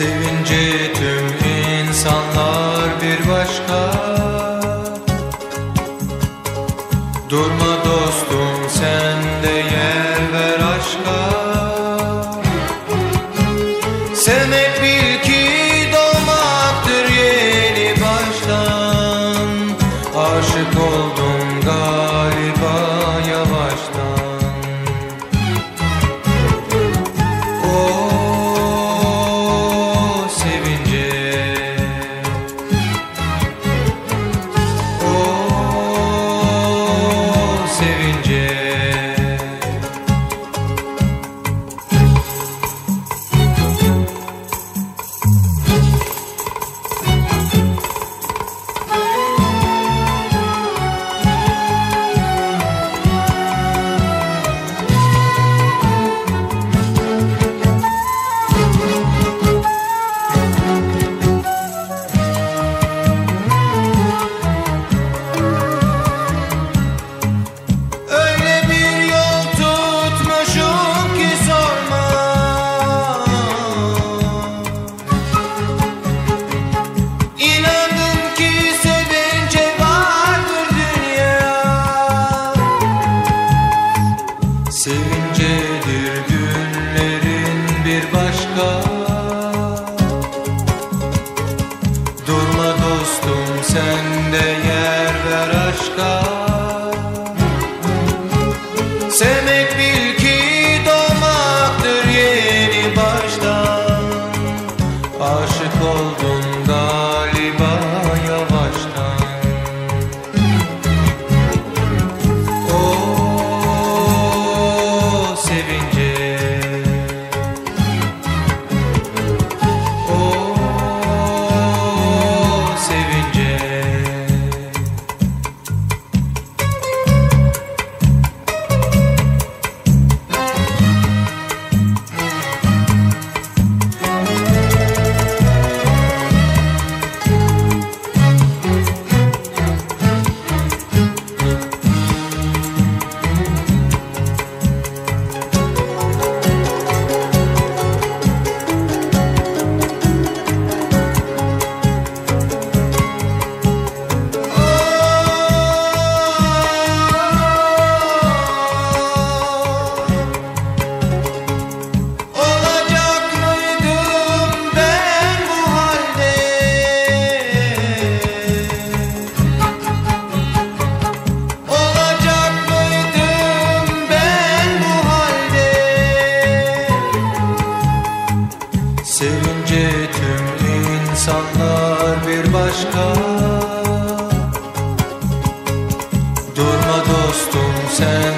Sevince tüm insanlar bir başka. Durma dostum sen de yer ver aşka. Sevmek bil ki doğmaktır yeni baştan. Aşık oldum başka. Durma dostum sen de yer ver aşka. Sen başka. Durma dostum sen.